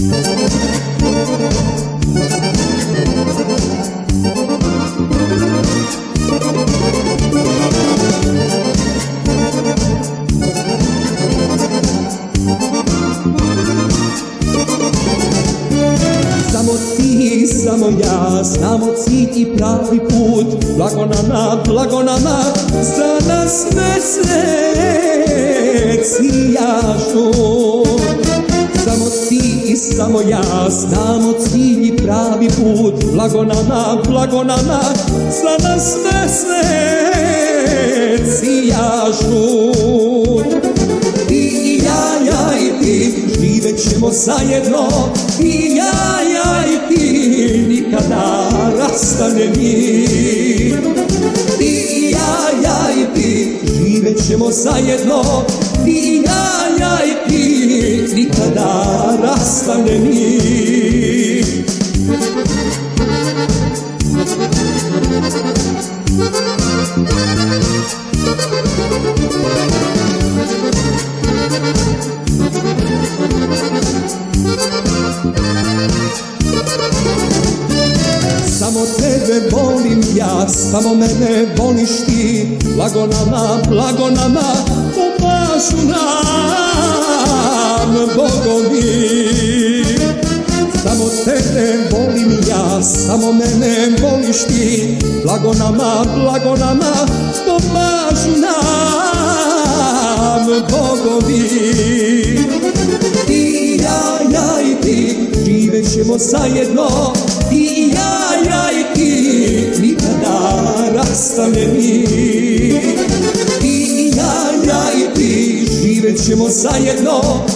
Samo ti, samo ja, cilj pravi put. Blago nama, blago nama, za nas meseci jašu Samo ti i samo ja, znamo cilj i pravi put. Blago nama, blago nama, za nas jašu Ti i ja, ja i ti, živjet ćemo zajedno. I ja, ja i ti, nikada rastane mi Ti i ja, ja i ti, živjet ćemo zajedno. Ti i ja, ja i ti, nikada rastane mi Samo tebe volim ja, samo mene voliš ti. Blago nama, blago nama, pomažu nam bogovi Samo tebe volim ja, samo mene voliš ti. Blago nama, blago nama, pomažu nam bogovi. Ti i ja, ja i ti, živjet ćemo zajedno. Ti i ja, ja i ti, nikada rastane mi Ti i ja, ja i ti, živjet ćemo zajedno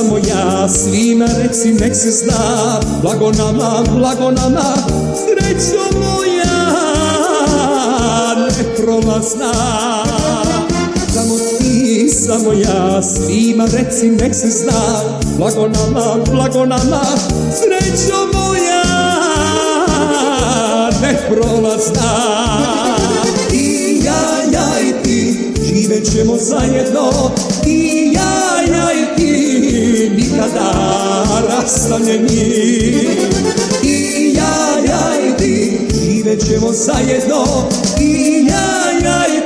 ti, samo ja, svima reci nek se zna. Blago nama, blago nama, srećo moja neprolazna Samo ti, samo ja, svima reci nek se zna. Blago nama, blago nama, srećo moja neprolazna I ja, ja i ti, živjet ćemo zajedno. I ja, ja i ti, rastavljeni I ja, ja i ti, živjet ćemo zajedno. I ja, ja i